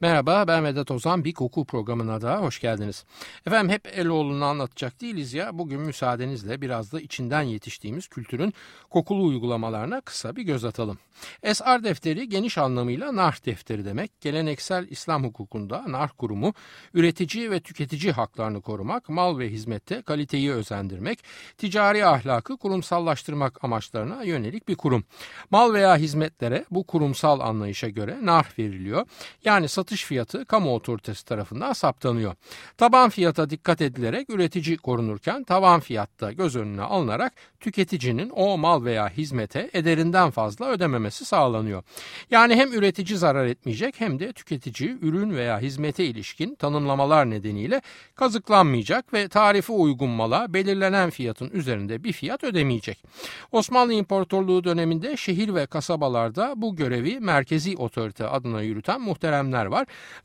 Merhaba ben Vedat Ozan bir koku programına da hoş geldiniz. Efendim hep Eloğlu'nu anlatacak değiliz ya bugün müsaadenizle biraz da içinden yetiştiğimiz kültürün kokulu uygulamalarına kısa bir göz atalım. SR defteri geniş anlamıyla nar defteri demek. Geleneksel İslam hukukunda nar kurumu üretici ve tüketici haklarını korumak, mal ve hizmette kaliteyi özendirmek, ticari ahlakı kurumsallaştırmak amaçlarına yönelik bir kurum. Mal veya hizmetlere bu kurumsal anlayışa göre nar veriliyor. Yani satış fiyatı kamu otoritesi tarafından saptanıyor. Taban fiyata dikkat edilerek üretici korunurken tavan fiyatta göz önüne alınarak tüketicinin o mal veya hizmete ederinden fazla ödememesi sağlanıyor. Yani hem üretici zarar etmeyecek hem de tüketici ürün veya hizmete ilişkin tanımlamalar nedeniyle kazıklanmayacak ve tarife uygun mala belirlenen fiyatın üzerinde bir fiyat ödemeyecek. Osmanlı İmparatorluğu döneminde şehir ve kasabalarda bu görevi merkezi otorite adına yürüten muhteremler var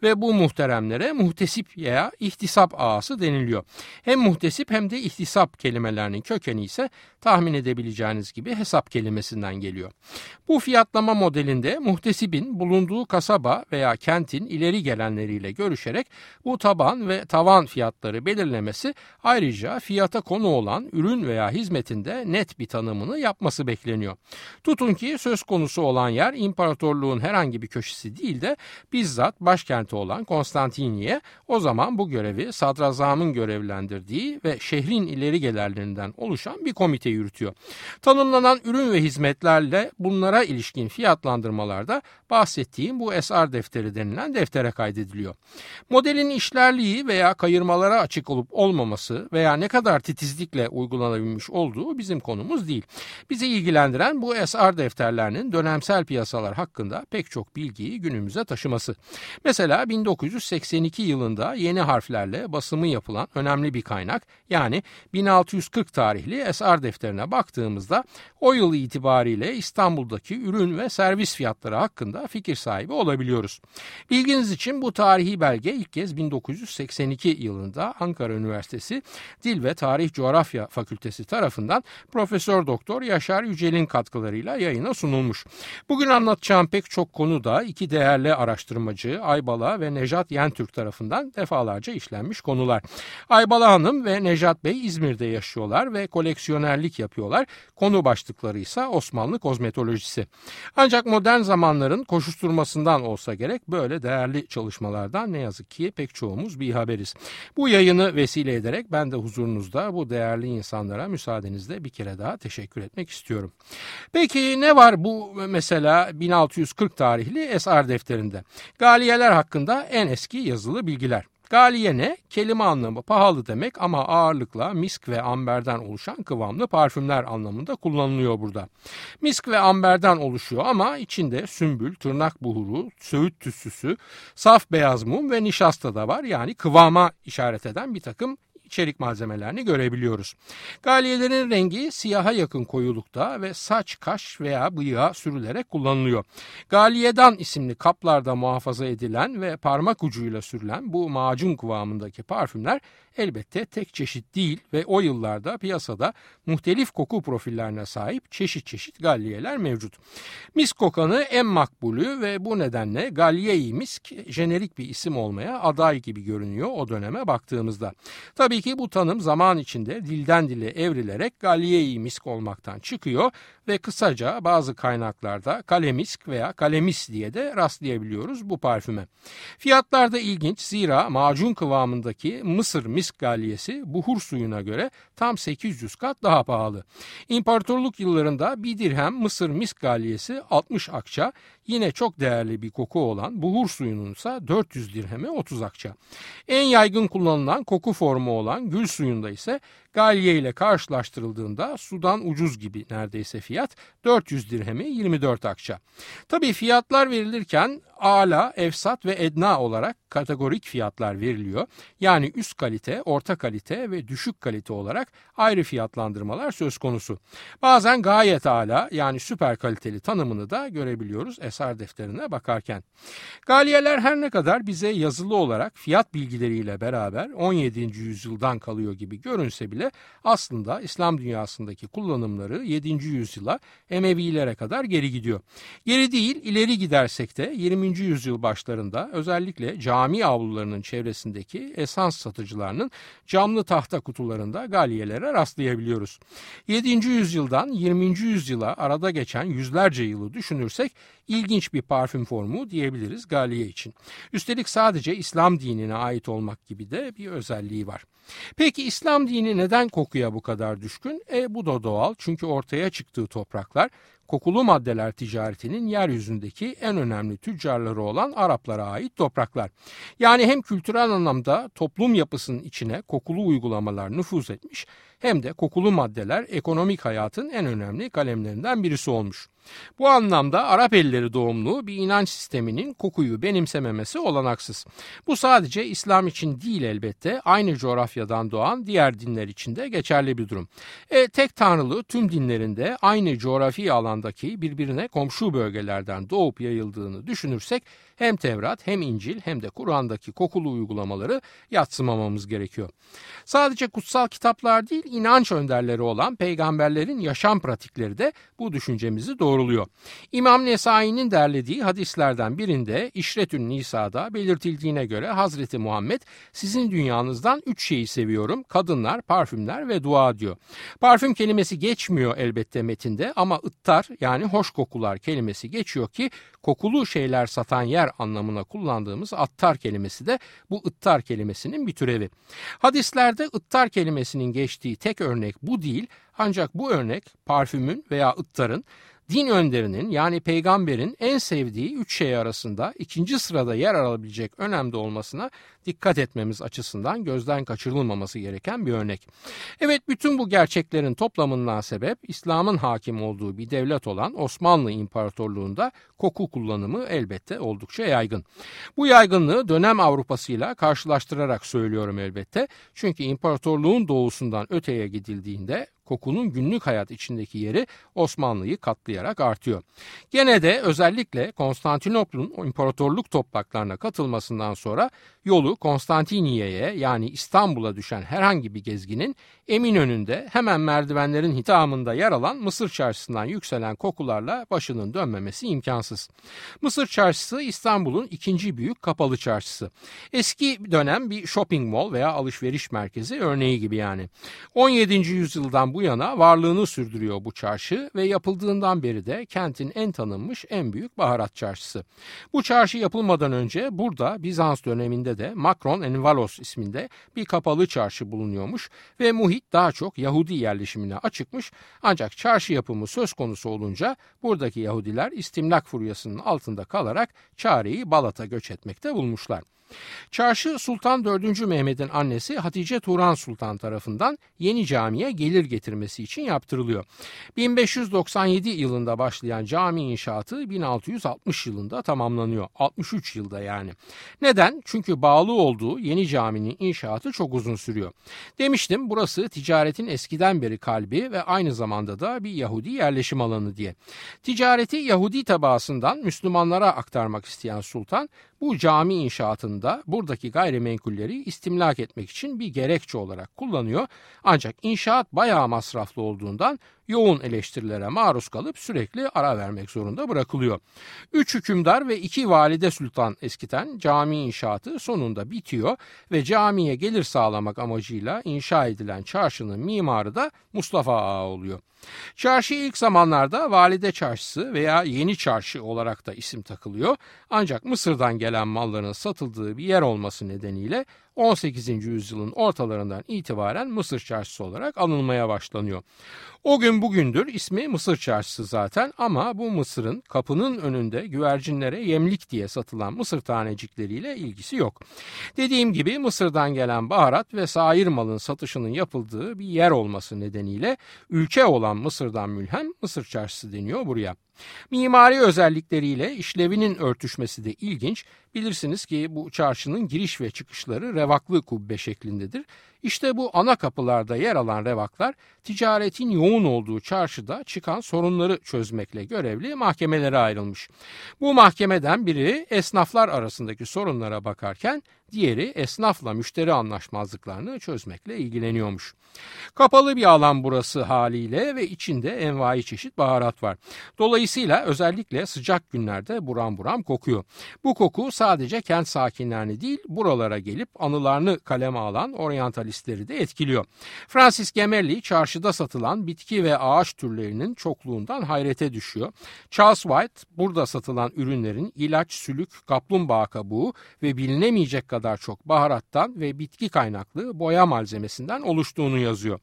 ve bu muhteremlere muhtesip veya ihtisap ağası deniliyor. Hem muhtesip hem de ihtisap kelimelerinin kökeni ise tahmin edebileceğiniz gibi hesap kelimesinden geliyor. Bu fiyatlama modelinde muhtesibin bulunduğu kasaba veya kentin ileri gelenleriyle görüşerek bu taban ve tavan fiyatları belirlemesi ayrıca fiyata konu olan ürün veya hizmetinde net bir tanımını yapması bekleniyor. Tutun ki söz konusu olan yer imparatorluğun herhangi bir köşesi değil de bizzat başkenti olan Konstantiniye o zaman bu görevi sadrazamın görevlendirdiği ve şehrin ileri gelenlerinden oluşan bir komite yürütüyor. Tanımlanan ürün ve hizmetlerle bunlara ilişkin fiyatlandırmalarda bahsettiğim bu SR defteri denilen deftere kaydediliyor. Modelin işlerliği veya kayırmalara açık olup olmaması veya ne kadar titizlikle uygulanabilmiş olduğu bizim konumuz değil. Bizi ilgilendiren bu SR defterlerinin dönemsel piyasalar hakkında pek çok bilgiyi günümüze taşıması. Mesela 1982 yılında yeni harflerle basımı yapılan önemli bir kaynak yani 1640 tarihli SR defterine baktığımızda o yıl itibariyle İstanbul'daki ürün ve servis fiyatları hakkında fikir sahibi olabiliyoruz. Bilginiz için bu tarihi belge ilk kez 1982 yılında Ankara Üniversitesi Dil ve Tarih Coğrafya Fakültesi tarafından Profesör Doktor Yaşar Yücel'in katkılarıyla yayına sunulmuş. Bugün anlatacağım pek çok konu da iki değerli araştırmacı Aybala ve Nejat Yentürk tarafından defalarca işlenmiş konular. Aybala Hanım ve Nejat Bey İzmir'de yaşıyorlar ve koleksiyonerlik yapıyorlar. Konu başlıkları ise Osmanlı kozmetolojisi. Ancak modern zamanların koşuşturmasından olsa gerek böyle değerli çalışmalardan ne yazık ki pek çoğumuz bir haberiz. Bu yayını vesile ederek ben de huzurunuzda bu değerli insanlara müsaadenizle bir kere daha teşekkür etmek istiyorum. Peki ne var bu mesela 1640 tarihli SR defterinde? Galiyeler hakkında en eski yazılı bilgiler. Galiye ne? Kelime anlamı pahalı demek ama ağırlıkla misk ve amberden oluşan kıvamlı parfümler anlamında kullanılıyor burada. Misk ve amberden oluşuyor ama içinde sümbül, tırnak buhuru, söğüt tütsüsü, saf beyaz mum ve nişasta da var. Yani kıvama işaret eden bir takım içerik malzemelerini görebiliyoruz. Galiyelerin rengi siyaha yakın koyulukta ve saç, kaş veya bıyığa sürülerek kullanılıyor. Galiyedan isimli kaplarda muhafaza edilen ve parmak ucuyla sürülen bu macun kıvamındaki parfümler elbette tek çeşit değil ve o yıllarda piyasada muhtelif koku profillerine sahip çeşit çeşit galliyeler mevcut. Misk kokanı en makbulü ve bu nedenle Galliye-i Misk jenerik bir isim olmaya aday gibi görünüyor o döneme baktığımızda. Tabii ki bu tanım zaman içinde dilden dile evrilerek Galliye-i Misk olmaktan çıkıyor ve kısaca bazı kaynaklarda kalemisk veya kalemis diye de rastlayabiliyoruz bu parfüme. Fiyatlar da ilginç zira macun kıvamındaki Mısır misk galiyesi buhur suyuna göre tam 800 kat daha pahalı. İmparatorluk yıllarında bir dirhem Mısır misk galiyesi 60 akça yine çok değerli bir koku olan buhur suyunun ise 400 dirheme 30 akça. En yaygın kullanılan koku formu olan gül suyunda ise Galye ile karşılaştırıldığında sudan ucuz gibi neredeyse fiyat 400 dirhemi 24 akça. Tabi fiyatlar verilirken ala, efsat ve edna olarak kategorik fiyatlar veriliyor. Yani üst kalite, orta kalite ve düşük kalite olarak ayrı fiyatlandırmalar söz konusu. Bazen gayet ala yani süper kaliteli tanımını da görebiliyoruz yasar defterine bakarken. Galiyeler her ne kadar bize yazılı olarak fiyat bilgileriyle beraber 17. yüzyıldan kalıyor gibi görünse bile aslında İslam dünyasındaki kullanımları 7. yüzyıla Emevilere kadar geri gidiyor. Geri değil ileri gidersek de 20. yüzyıl başlarında özellikle cami avlularının çevresindeki esans satıcılarının camlı tahta kutularında galiyelere rastlayabiliyoruz. 7. yüzyıldan 20. yüzyıla arada geçen yüzlerce yılı düşünürsek ilginç bir parfüm formu diyebiliriz galiye için. Üstelik sadece İslam dinine ait olmak gibi de bir özelliği var. Peki İslam dini neden kokuya bu kadar düşkün? E bu da doğal çünkü ortaya çıktığı topraklar kokulu maddeler ticaretinin yeryüzündeki en önemli tüccarları olan Araplara ait topraklar. Yani hem kültürel anlamda toplum yapısının içine kokulu uygulamalar nüfuz etmiş hem de kokulu maddeler ekonomik hayatın en önemli kalemlerinden birisi olmuş. Bu anlamda Arap elleri doğumlu bir inanç sisteminin kokuyu benimsememesi olanaksız. Bu sadece İslam için değil elbette aynı coğrafyadan doğan diğer dinler için de geçerli bir durum. E, tek tanrılı tüm dinlerinde aynı coğrafi alandaki birbirine komşu bölgelerden doğup yayıldığını düşünürsek hem Tevrat hem İncil hem de Kur'an'daki kokulu uygulamaları yatsımamamız gerekiyor. Sadece kutsal kitaplar değil inanç önderleri olan peygamberlerin yaşam pratikleri de bu düşüncemizi doğruluyor. İmam Nesai'nin derlediği hadislerden birinde İşretün Nisa'da belirtildiğine göre Hazreti Muhammed sizin dünyanızdan üç şeyi seviyorum. Kadınlar, parfümler ve dua diyor. Parfüm kelimesi geçmiyor elbette metinde ama ıttar yani hoş kokular kelimesi geçiyor ki kokulu şeyler satan yer anlamına kullandığımız attar kelimesi de bu ıttar kelimesinin bir türevi. Hadislerde ıttar kelimesinin geçtiği tek örnek bu değil ancak bu örnek parfümün veya ıttarın din önderinin yani peygamberin en sevdiği üç şey arasında ikinci sırada yer alabilecek önemde olmasına dikkat etmemiz açısından gözden kaçırılmaması gereken bir örnek. Evet bütün bu gerçeklerin toplamından sebep İslam'ın hakim olduğu bir devlet olan Osmanlı İmparatorluğu'nda koku kullanımı elbette oldukça yaygın. Bu yaygınlığı dönem Avrupa'sıyla karşılaştırarak söylüyorum elbette. Çünkü imparatorluğun doğusundan öteye gidildiğinde kokunun günlük hayat içindeki yeri Osmanlı'yı katlayarak artıyor. Gene de özellikle Konstantinopol'un imparatorluk topraklarına katılmasından sonra yolu Konstantiniye'ye yani İstanbul'a düşen herhangi bir gezginin Eminönü'nde hemen merdivenlerin hitamında yer alan Mısır çarşısından yükselen kokularla başının dönmemesi imkansız. Mısır çarşısı İstanbul'un ikinci büyük kapalı çarşısı. Eski dönem bir shopping mall veya alışveriş merkezi örneği gibi yani. 17. yüzyıldan bu yana varlığını sürdürüyor bu çarşı ve yapıldığından beri de kentin en tanınmış en büyük baharat çarşısı. Bu çarşı yapılmadan önce burada Bizans döneminde de Makron Envalos isminde bir kapalı çarşı bulunuyormuş ve muhit daha çok Yahudi yerleşimine açıkmış ancak çarşı yapımı söz konusu olunca buradaki Yahudiler istimlak furyasının altında kalarak çareyi Balat'a göç etmekte bulmuşlar. Çarşı Sultan 4. Mehmet'in annesi Hatice Turan Sultan tarafından yeni camiye gelir getirmesi için yaptırılıyor. 1597 yılında başlayan cami inşaatı 1660 yılında tamamlanıyor. 63 yılda yani. Neden? Çünkü bağlı olduğu yeni caminin inşaatı çok uzun sürüyor. Demiştim burası ticaretin eskiden beri kalbi ve aynı zamanda da bir Yahudi yerleşim alanı diye. Ticareti Yahudi tabaasından Müslümanlara aktarmak isteyen sultan bu cami inşaatında buradaki gayrimenkulleri istimlak etmek için bir gerekçe olarak kullanıyor. Ancak inşaat bayağı masraflı olduğundan yoğun eleştirilere maruz kalıp sürekli ara vermek zorunda bırakılıyor. Üç hükümdar ve iki valide sultan eskiten cami inşaatı sonunda bitiyor ve camiye gelir sağlamak amacıyla inşa edilen çarşının mimarı da Mustafa Ağa oluyor. Çarşı ilk zamanlarda Valide Çarşısı veya Yeni Çarşı olarak da isim takılıyor. Ancak Mısır'dan gelen malların satıldığı bir yer olması nedeniyle 18. yüzyılın ortalarından itibaren Mısır Çarşısı olarak anılmaya başlanıyor. O gün bugündür ismi Mısır Çarşısı zaten ama bu Mısır'ın kapının önünde güvercinlere yemlik diye satılan mısır tanecikleriyle ilgisi yok. Dediğim gibi Mısır'dan gelen baharat ve sair malın satışının yapıldığı bir yer olması nedeniyle ülke olan Mısır'dan mülhem Mısır Çarşısı deniyor buraya. Mimari özellikleriyle işlevinin örtüşmesi de ilginç. Bilirsiniz ki bu çarşının giriş ve çıkışları revaklı kubbe şeklindedir. İşte bu ana kapılarda yer alan revaklar ticaretin yoğun olduğu çarşıda çıkan sorunları çözmekle görevli mahkemelere ayrılmış. Bu mahkemeden biri esnaflar arasındaki sorunlara bakarken diğeri esnafla müşteri anlaşmazlıklarını çözmekle ilgileniyormuş. Kapalı bir alan burası haliyle ve içinde envai çeşit baharat var. Dolayısıyla özellikle sıcak günlerde buram buram kokuyor. Bu koku sadece kent sakinlerini değil buralara gelip anılarını kaleme alan oryantalistleri de etkiliyor. Francis Gemelli çarşıda satılan bitki ve ağaç türlerinin çokluğundan hayrete düşüyor. Charles White burada satılan ürünlerin ilaç, sülük, kaplumbağa kabuğu ve bilinemeyecek kadar çok baharattan ve bitki kaynaklı boya malzemesinden oluştuğunu yazıyor.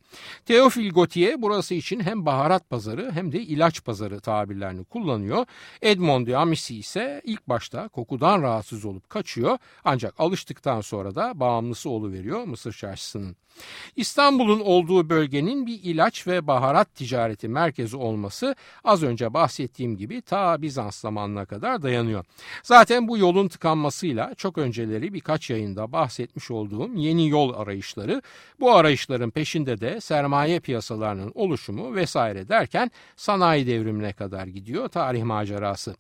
Theophile Gautier burası için hem baharat pazarı hem de ilaç pazarı tabirlerini kullanıyor. Edmond de Amici ise ilk başta kokudan rahatsız olup kaçıyor ancak alıştıktan sonra da bağımlısı oluveriyor Mısır çarşısının. İstanbul'un olduğu bölgenin bir ilaç ve baharat ticareti merkezi olması az önce bahsettiğim gibi ta Bizans zamanına kadar dayanıyor. Zaten bu yolun tıkanmasıyla çok önceleri birkaç yayında bahsetmiş olduğum yeni yol arayışları, bu arayışların peşinde de sermaye piyasalarının oluşumu vesaire derken sanayi devrimine kadar gidiyor tarih macerası.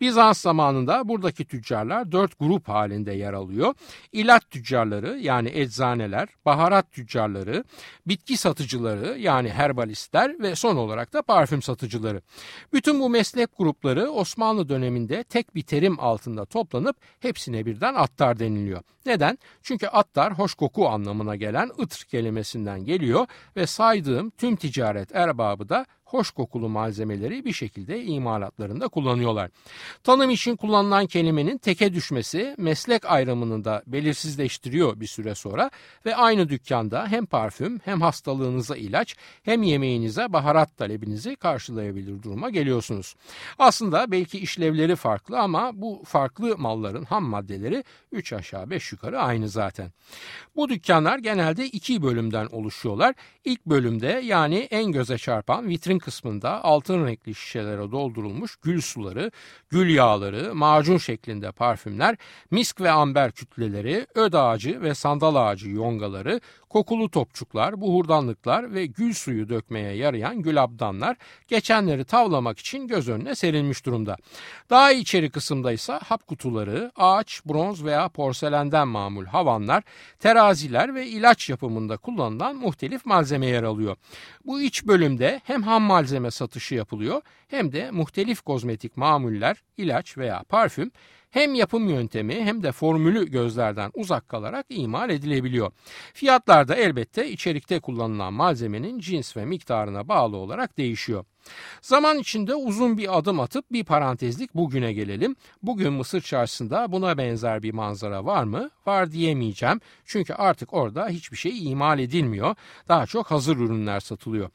Bizans zamanında buradaki tüccarlar dört grup halinde yer alıyor. İlaç tüccarları yani eczaneler, baharat tüccarları, bitki satıcıları yani herbalistler ve son olarak da parfüm satıcıları. Bütün bu meslek grupları Osmanlı döneminde tek bir terim altında toplanıp hepsine birden attar deniliyor. Neden? Çünkü attar hoş koku anlamına gelen ıtr kelimesinden geliyor ve saydığım tüm ticaret erbabı da hoş kokulu malzemeleri bir şekilde imalatlarında kullanıyorlar. Tanım için kullanılan kelimenin teke düşmesi meslek ayrımını da belirsizleştiriyor bir süre sonra ve aynı dükkanda hem parfüm hem hastalığınıza ilaç hem yemeğinize baharat talebinizi karşılayabilir duruma geliyorsunuz. Aslında belki işlevleri farklı ama bu farklı malların ham maddeleri 3 aşağı 5 yukarı aynı zaten. Bu dükkanlar genelde iki bölümden oluşuyorlar. İlk bölümde yani en göze çarpan vitrin kısmında altın renkli şişelere doldurulmuş gül suları, gül yağları, macun şeklinde parfümler, misk ve amber kütleleri, öd ağacı ve sandal ağacı yongaları, kokulu topçuklar, buhurdanlıklar ve gül suyu dökmeye yarayan gülabdanlar geçenleri tavlamak için göz önüne serilmiş durumda. Daha içeri kısımda ise hap kutuları, ağaç, bronz veya porselenden mamul havanlar, teraziler ve ilaç yapımında kullanılan muhtelif malzeme yer alıyor. Bu iç bölümde hem ham malzeme satışı yapılıyor hem de muhtelif kozmetik mamuller, ilaç veya parfüm hem yapım yöntemi hem de formülü gözlerden uzak kalarak imal edilebiliyor. Fiyatlar da elbette içerikte kullanılan malzemenin cins ve miktarına bağlı olarak değişiyor. Zaman içinde uzun bir adım atıp bir parantezlik bugüne gelelim. Bugün Mısır çarşısında buna benzer bir manzara var mı? Var diyemeyeceğim. Çünkü artık orada hiçbir şey imal edilmiyor. Daha çok hazır ürünler satılıyor.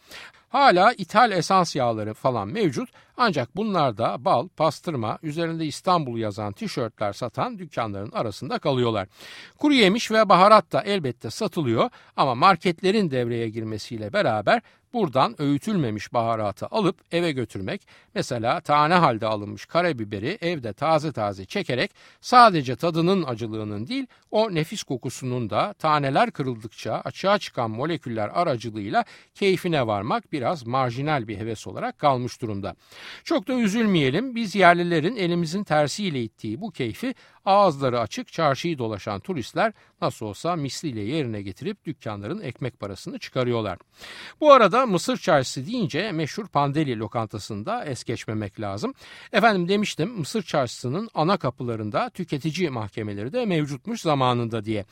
Hala ithal esans yağları falan mevcut ancak bunlar da bal, pastırma, üzerinde İstanbul yazan tişörtler satan dükkanların arasında kalıyorlar. Kuru yemiş ve baharat da elbette satılıyor ama marketlerin devreye girmesiyle beraber Buradan öğütülmemiş baharatı alıp eve götürmek, mesela tane halde alınmış karabiberi evde taze taze çekerek sadece tadının acılığının değil o nefis kokusunun da taneler kırıldıkça açığa çıkan moleküller aracılığıyla keyfine varmak biraz marjinal bir heves olarak kalmış durumda. Çok da üzülmeyelim. Biz yerlilerin elimizin tersiyle ittiği bu keyfi ağızları açık çarşıyı dolaşan turistler nasıl olsa misliyle yerine getirip dükkanların ekmek parasını çıkarıyorlar. Bu arada Mısır çarşısı deyince meşhur Pandeli lokantasında es geçmemek lazım. Efendim demiştim Mısır çarşısının ana kapılarında tüketici mahkemeleri de mevcutmuş zamanında diye.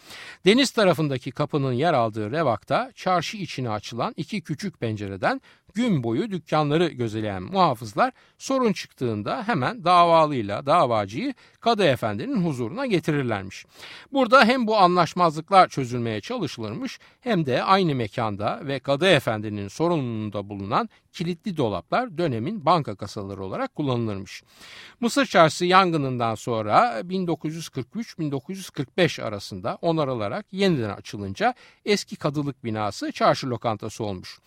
Deniz tarafındaki kapının yer aldığı revakta çarşı içine açılan iki küçük pencereden gün boyu dükkanları gözeleyen muhafızlar sorun çıktığında hemen davalıyla davacıyı kadı efendinin huzuruna getirirlermiş. Burada hem bu anlaşmazlıklar çözülmeye çalışılırmış hem de aynı mekanda ve kadı efendinin sorumluluğunda bulunan kilitli dolaplar dönemin banka kasaları olarak kullanılırmış. Mısır Çarşısı yangınından sonra 1943-1945 arasında onarılarak yeniden açılınca eski kadılık binası çarşı lokantası olmuş.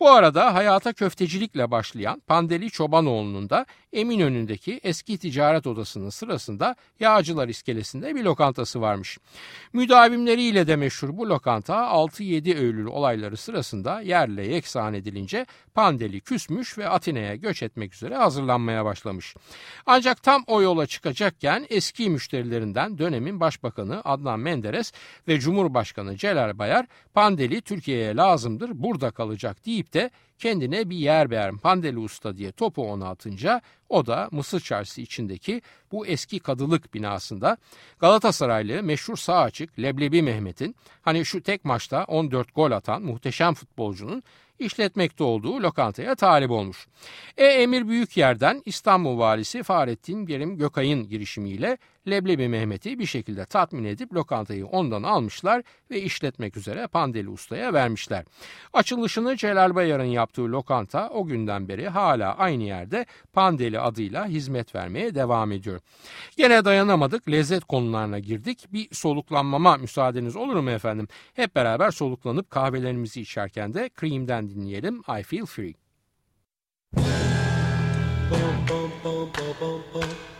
Bu arada hayata köftecilikle başlayan Pandeli Çobanoğlu'nun da Eminönü'ndeki eski ticaret odasının sırasında Yağcılar iskelesinde bir lokantası varmış. Müdavimleriyle de meşhur bu lokanta 6-7 Eylül olayları sırasında yerle yeksan edilince Pandeli küsmüş ve Atina'ya göç etmek üzere hazırlanmaya başlamış. Ancak tam o yola çıkacakken eski müşterilerinden dönemin başbakanı Adnan Menderes ve Cumhurbaşkanı Celal Bayar Pandeli Türkiye'ye lazımdır burada kalacak deyip de kendine bir yer beğen Pandeli Usta diye topu ona atınca o da Mısır Çarşısı içindeki bu eski kadılık binasında Galatasaraylı meşhur sağ açık Leblebi Mehmet'in hani şu tek maçta 14 gol atan muhteşem futbolcunun işletmekte olduğu lokantaya talip olmuş. E Emir Büyükyer'den İstanbul Valisi Fahrettin Gerim Gökay'ın girişimiyle Leblebi Mehmet'i bir şekilde tatmin edip lokantayı ondan almışlar ve işletmek üzere Pandeli Usta'ya vermişler. Açılışını Celal Bayar'ın yaptığı lokanta o günden beri hala aynı yerde Pandeli adıyla hizmet vermeye devam ediyor. Gene dayanamadık lezzet konularına girdik. Bir soluklanmama müsaadeniz olur mu efendim? Hep beraber soluklanıp kahvelerimizi içerken de Cream'den dinleyelim I Feel Free. Bum, bum, bum, bum, bum, bum.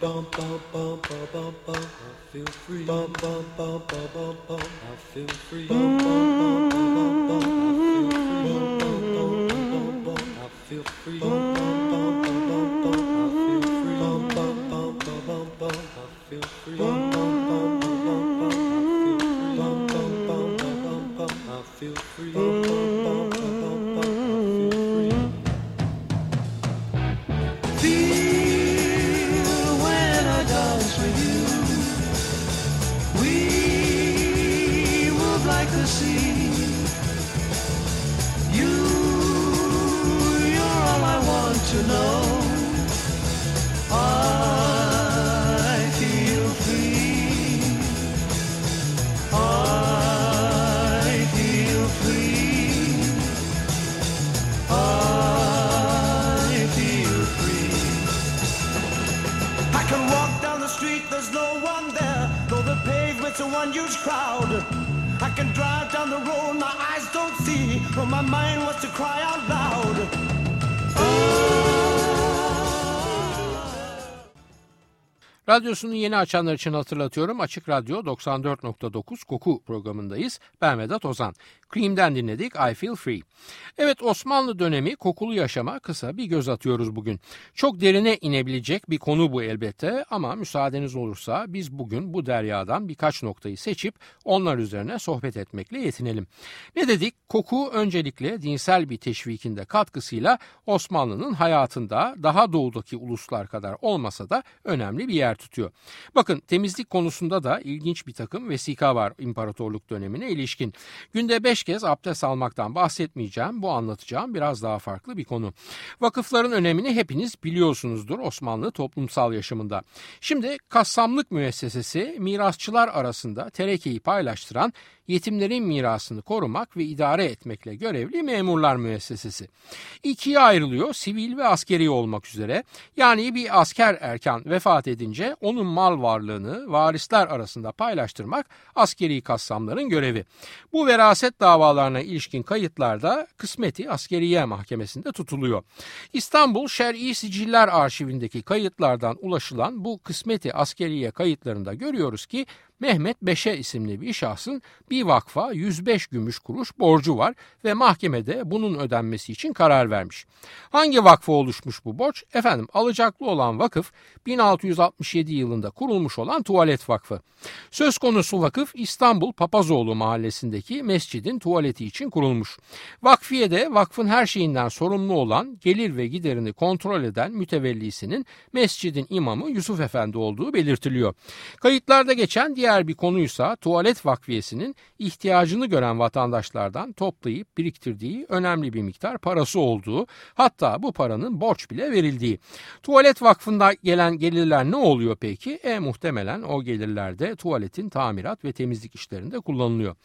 Bum bum bum bum bum bum. I feel free. Bum bum bum bum bum bum. I feel free. Bum bum bum bum bum bum. I feel free. Bum bum my mind was to cry out loud. Radyosunu yeni açanlar için hatırlatıyorum. Açık Radyo 94.9 Koku programındayız. Ben Vedat Ozan. Cream'den dinledik I Feel Free. Evet Osmanlı dönemi kokulu yaşama kısa bir göz atıyoruz bugün. Çok derine inebilecek bir konu bu elbette ama müsaadeniz olursa biz bugün bu deryadan birkaç noktayı seçip onlar üzerine sohbet etmekle yetinelim. Ne dedik? Koku öncelikle dinsel bir teşvikinde katkısıyla Osmanlı'nın hayatında daha doğudaki uluslar kadar olmasa da önemli bir yer tutuyor. Bakın temizlik konusunda da ilginç bir takım vesika var imparatorluk dönemine ilişkin. Günde 5 kez abdest almaktan bahsetmeyeceğim. Bu anlatacağım biraz daha farklı bir konu. Vakıfların önemini hepiniz biliyorsunuzdur Osmanlı toplumsal yaşamında. Şimdi kassamlık müessesesi mirasçılar arasında terekeyi paylaştıran yetimlerin mirasını korumak ve idare etmekle görevli memurlar müessesesi. İkiye ayrılıyor sivil ve askeri olmak üzere. Yani bir asker erken vefat edince onun mal varlığını varisler arasında paylaştırmak askeri kassamların görevi. Bu veraset davalarına ilişkin kayıtlarda kısmeti askeriye mahkemesinde tutuluyor. İstanbul Şer'i Siciller Arşivindeki kayıtlardan ulaşılan bu kısmeti askeriye kayıtlarında görüyoruz ki Mehmet Beşe isimli bir şahsın bir vakfa 105 gümüş kuruş borcu var ve mahkemede bunun ödenmesi için karar vermiş. Hangi vakfa oluşmuş bu borç? Efendim alacaklı olan vakıf 1667 yılında kurulmuş olan Tuvalet Vakfı. Söz konusu vakıf İstanbul Papazoğlu mahallesindeki mescidin tuvaleti için kurulmuş. Vakfiye de vakfın her şeyinden sorumlu olan gelir ve giderini kontrol eden mütevellisinin mescidin imamı Yusuf Efendi olduğu belirtiliyor. Kayıtlarda geçen diğer Diğer bir konuysa tuvalet vakfiyesinin ihtiyacını gören vatandaşlardan toplayıp biriktirdiği önemli bir miktar parası olduğu hatta bu paranın borç bile verildiği. Tuvalet vakfında gelen gelirler ne oluyor? peki? E muhtemelen o gelirlerde tuvaletin tamirat ve temizlik işlerinde kullanılıyor.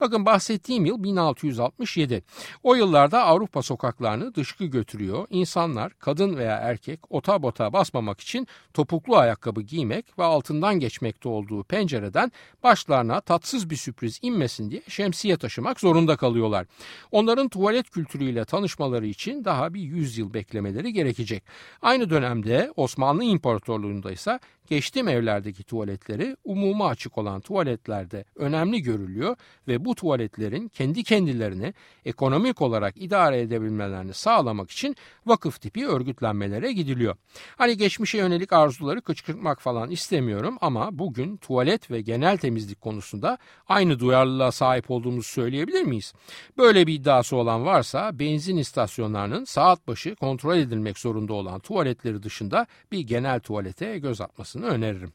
Bakın bahsettiğim yıl 1667. O yıllarda Avrupa sokaklarını dışkı götürüyor. İnsanlar kadın veya erkek ota bota basmamak için topuklu ayakkabı giymek ve altından geçmekte olduğu pencereden başlarına tatsız bir sürpriz inmesin diye şemsiye taşımak zorunda kalıyorlar. Onların tuvalet kültürüyle tanışmaları için daha bir yüzyıl beklemeleri gerekecek. Aynı dönemde Osmanlı İmparatorluğu'nda ise geçtim evlerdeki tuvaletleri umuma açık olan tuvaletlerde önemli görülüyor ve bu tuvaletlerin kendi kendilerini ekonomik olarak idare edebilmelerini sağlamak için vakıf tipi örgütlenmelere gidiliyor. Hani geçmişe yönelik arzuları kışkırtmak falan istemiyorum ama bugün tuvalet ve genel temizlik konusunda aynı duyarlılığa sahip olduğumuzu söyleyebilir miyiz? Böyle bir iddiası olan varsa benzin istasyonlarının saat başı kontrol edilmek zorunda olan tuvaletleri dışında bir genel tuvalete göz atmasını öneririm.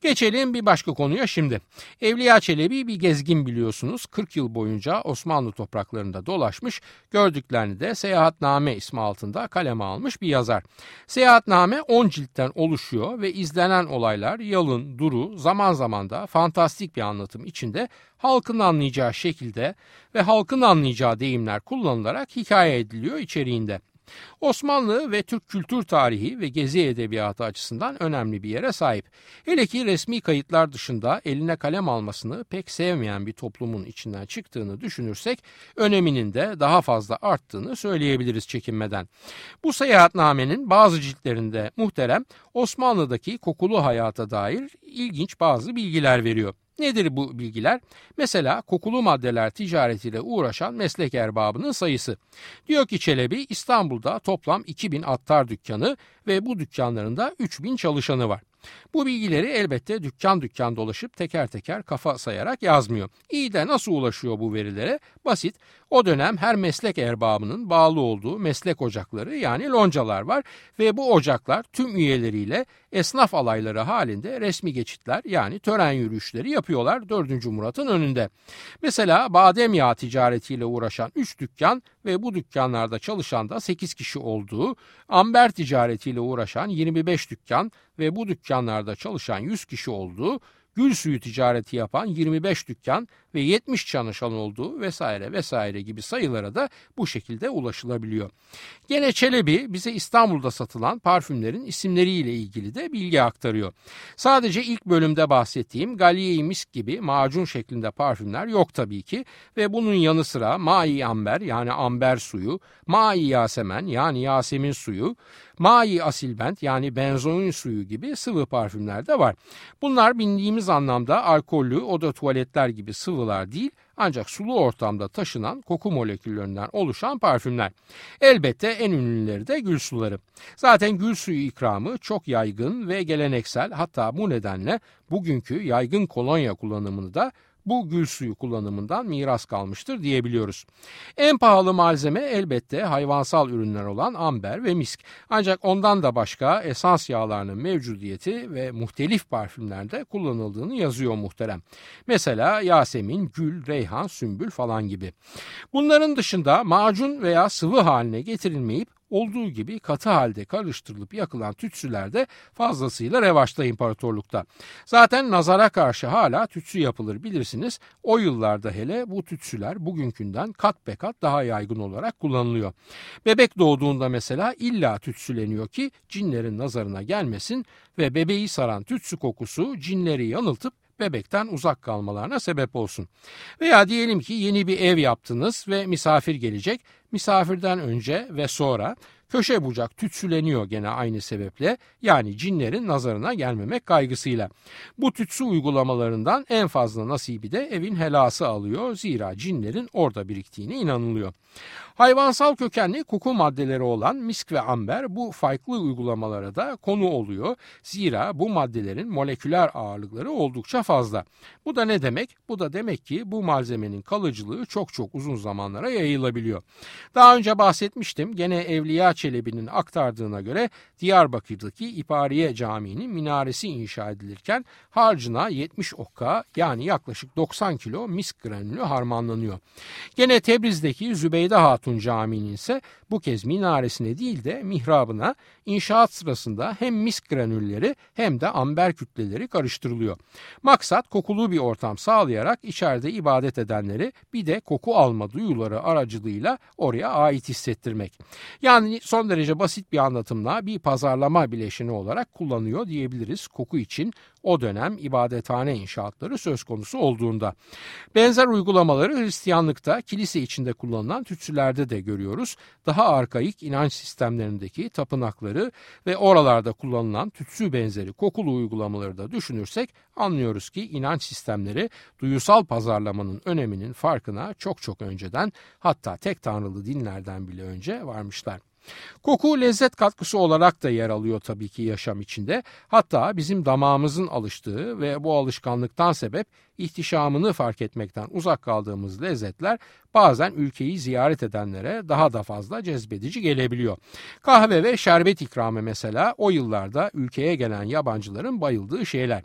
Geçelim bir başka konuya şimdi. Evliya Çelebi bir gezgin biliyorsunuz. 40 yıl boyunca Osmanlı topraklarında dolaşmış, gördüklerini de Seyahatname ismi altında kaleme almış bir yazar. Seyahatname 10 ciltten oluşuyor ve izlenen olaylar yalın, duru, zaman zaman da fantastik bir anlatım içinde halkın anlayacağı şekilde ve halkın anlayacağı deyimler kullanılarak hikaye ediliyor içeriğinde. Osmanlı ve Türk kültür tarihi ve gezi edebiyatı açısından önemli bir yere sahip. Hele ki resmi kayıtlar dışında eline kalem almasını pek sevmeyen bir toplumun içinden çıktığını düşünürsek öneminin de daha fazla arttığını söyleyebiliriz çekinmeden. Bu seyahatnamenin bazı ciltlerinde muhterem Osmanlı'daki kokulu hayata dair ilginç bazı bilgiler veriyor. Nedir bu bilgiler? Mesela kokulu maddeler ticaretiyle uğraşan meslek erbabının sayısı. Diyor ki Çelebi İstanbul'da toplam 2000 attar dükkanı ve bu dükkanlarında 3000 çalışanı var. Bu bilgileri elbette dükkan dükkan dolaşıp teker teker kafa sayarak yazmıyor. İyi de nasıl ulaşıyor bu verilere? Basit. O dönem her meslek erbabının bağlı olduğu meslek ocakları yani loncalar var ve bu ocaklar tüm üyeleriyle esnaf alayları halinde resmi geçitler yani tören yürüyüşleri yapıyorlar 4. Murat'ın önünde. Mesela badem yağı ticaretiyle uğraşan 3 dükkan ve bu dükkanlarda çalışan da 8 kişi olduğu, amber ticaretiyle uğraşan 25 dükkan ve bu dükkanlarda çalışan 100 kişi olduğu, gül suyu ticareti yapan 25 dükkan ve 70 çalışan olduğu vesaire vesaire gibi sayılara da bu şekilde ulaşılabiliyor. Gene Çelebi bize İstanbul'da satılan parfümlerin isimleriyle ilgili de bilgi aktarıyor. Sadece ilk bölümde bahsettiğim Galliye Misk gibi macun şeklinde parfümler yok tabii ki ve bunun yanı sıra Mai Amber yani amber suyu, Mai Yasemen yani Yasemin suyu, Mai Asilbent yani benzoin suyu gibi sıvı parfümler de var. Bunlar bildiğimiz anlamda alkollü oda tuvaletler gibi sıvılar değil ancak sulu ortamda taşınan koku moleküllerinden oluşan parfümler. Elbette en ünlüleri de gül suları. Zaten gül suyu ikramı çok yaygın ve geleneksel hatta bu nedenle bugünkü yaygın kolonya kullanımını da bu gül suyu kullanımından miras kalmıştır diyebiliyoruz. En pahalı malzeme elbette hayvansal ürünler olan amber ve misk. Ancak ondan da başka esans yağlarının mevcudiyeti ve muhtelif parfümlerde kullanıldığını yazıyor muhterem. Mesela Yasemin, gül, reyhan, sümbül falan gibi. Bunların dışında macun veya sıvı haline getirilmeyip olduğu gibi katı halde karıştırılıp yakılan tütsüler de fazlasıyla revaçta imparatorlukta. Zaten nazara karşı hala tütsü yapılır bilirsiniz. O yıllarda hele bu tütsüler bugünkünden kat be kat daha yaygın olarak kullanılıyor. Bebek doğduğunda mesela illa tütsüleniyor ki cinlerin nazarına gelmesin ve bebeği saran tütsü kokusu cinleri yanıltıp bebekten uzak kalmalarına sebep olsun. Veya diyelim ki yeni bir ev yaptınız ve misafir gelecek. Misafirden önce ve sonra köşe bucak tütsüleniyor gene aynı sebeple yani cinlerin nazarına gelmemek kaygısıyla. Bu tütsü uygulamalarından en fazla nasibi de evin helası alıyor zira cinlerin orada biriktiğine inanılıyor. Hayvansal kökenli koku maddeleri olan misk ve amber bu farklı uygulamalara da konu oluyor. Zira bu maddelerin moleküler ağırlıkları oldukça fazla. Bu da ne demek? Bu da demek ki bu malzemenin kalıcılığı çok çok uzun zamanlara yayılabiliyor. Daha önce bahsetmiştim. Gene Evliya Çelebi'nin aktardığına göre Diyarbakır'daki İpariye Camii'nin minaresi inşa edilirken harcına 70 okka yani yaklaşık 90 kilo misk granülü harmanlanıyor. Gene Tebriz'deki Zübeyde Hatun Camii'nin ise bu kez minaresine değil de mihrabına inşaat sırasında hem misk granülleri hem de amber kütleleri karıştırılıyor. Maksat kokulu bir ortam sağlayarak içeride ibadet edenleri bir de koku alma duyuları aracılığıyla oraya ait hissettirmek. Yani son derece basit bir anlatımla bir pazarlama bileşeni olarak kullanıyor diyebiliriz koku için o dönem ibadethane inşaatları söz konusu olduğunda. Benzer uygulamaları Hristiyanlıkta kilise içinde kullanılan tütsülerde de görüyoruz. Daha arkaik inanç sistemlerindeki tapınakları ve oralarda kullanılan tütsü benzeri kokulu uygulamaları da düşünürsek anlıyoruz ki inanç sistemleri duyusal pazarlamanın öneminin farkına çok çok önceden hatta tek tanrılı dinlerden bile önce varmışlar. Koku lezzet katkısı olarak da yer alıyor tabii ki yaşam içinde. Hatta bizim damağımızın alıştığı ve bu alışkanlıktan sebep ihtişamını fark etmekten uzak kaldığımız lezzetler bazen ülkeyi ziyaret edenlere daha da fazla cezbedici gelebiliyor. Kahve ve şerbet ikramı mesela o yıllarda ülkeye gelen yabancıların bayıldığı şeyler.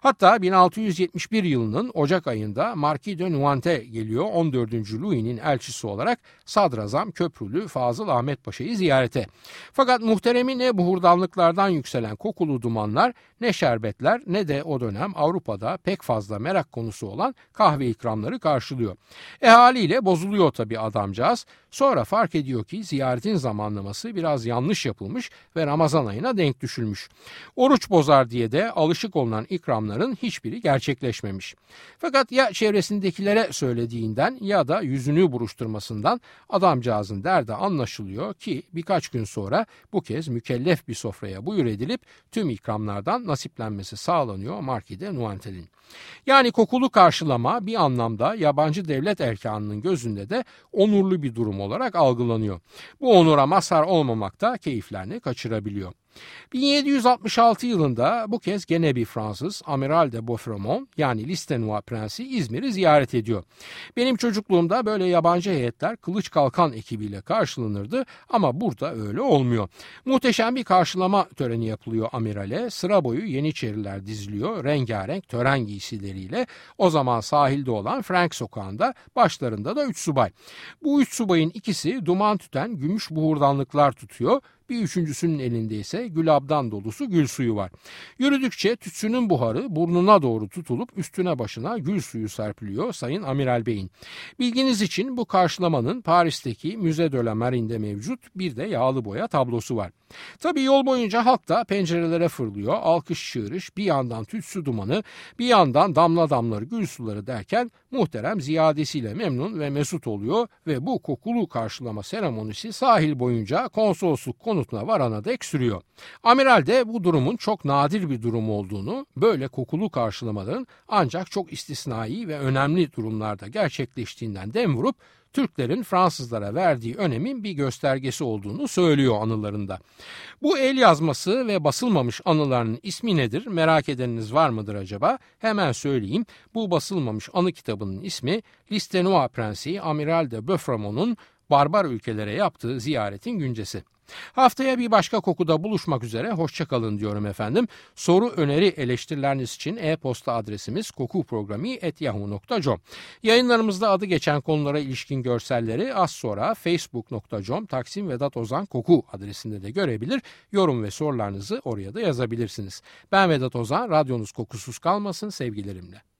Hatta 1671 yılının Ocak ayında Marquis de Nuante geliyor 14. Louis'nin elçisi olarak Sadrazam Köprülü Fazıl Ahmet Paşa'yı ziyarete. Fakat muhteremi ne buhurdanlıklardan yükselen kokulu dumanlar ne şerbetler ne de o dönem Avrupa'da pek fazla merak konusu olan kahve ikramları karşılıyor. E haliyle bozuluyor tabii adamcağız. Sonra fark ediyor ki ziyaretin zamanlaması biraz yanlış yapılmış ve Ramazan ayına denk düşülmüş. Oruç bozar diye de alışık olunan ikramların hiçbiri gerçekleşmemiş. Fakat ya çevresindekilere söylediğinden ya da yüzünü buruşturmasından adamcağızın derdi anlaşılıyor ki birkaç gün sonra bu kez mükellef bir sofraya buyur edilip tüm ikramlardan nasiplenmesi sağlanıyor Markide Nuantel'in. Yani kokulu karşılama bir anlamda yabancı devlet erkanının gözünde de onurlu bir durum olarak algılanıyor. Bu onura mazhar olmamak da keyiflerini kaçırabiliyor. 1766 yılında bu kez gene bir Fransız Amiral de Beaufremont yani Listenois Prensi İzmir'i ziyaret ediyor. Benim çocukluğumda böyle yabancı heyetler kılıç kalkan ekibiyle karşılanırdı ama burada öyle olmuyor. Muhteşem bir karşılama töreni yapılıyor amirale. Sıra boyu Yeniçeriler diziliyor rengarenk tören giysileriyle. O zaman sahilde olan Frank sokağında başlarında da üç subay. Bu üç subayın ikisi duman tüten gümüş buhurdanlıklar tutuyor bir üçüncüsünün elinde ise gülabdan dolusu gül suyu var. Yürüdükçe tütsünün buharı burnuna doğru tutulup üstüne başına gül suyu serpiliyor Sayın Amiral Bey'in. Bilginiz için bu karşılamanın Paris'teki Müze de la Marine'de mevcut bir de yağlı boya tablosu var. Tabi yol boyunca halk da pencerelere fırlıyor. Alkış çığırış bir yandan tütsü dumanı bir yandan damla damları gül suları derken muhterem ziyadesiyle memnun ve mesut oluyor ve bu kokulu karşılama seremonisi sahil boyunca konsolosluk konutuna varana dek sürüyor. Amiral de bu durumun çok nadir bir durum olduğunu, böyle kokulu karşılamaların ancak çok istisnai ve önemli durumlarda gerçekleştiğinden dem vurup Türklerin Fransızlara verdiği önemin bir göstergesi olduğunu söylüyor anılarında. Bu el yazması ve basılmamış anılarının ismi nedir merak edeniniz var mıdır acaba? Hemen söyleyeyim. Bu basılmamış anı kitabının ismi Listenois Prensi Amiral de Beaufremont'un barbar ülkelere yaptığı ziyaretin güncesi. Haftaya bir başka kokuda buluşmak üzere hoşçakalın diyorum efendim. Soru, öneri, eleştirileriniz için e-posta adresimiz kokuprogrami.yahoo.com Yayınlarımızda adı geçen konulara ilişkin görselleri az sonra facebook.com Taksim Vedat Ozan Koku adresinde de görebilir. Yorum ve sorularınızı oraya da yazabilirsiniz. Ben Vedat Ozan, radyonuz kokusuz kalmasın sevgilerimle.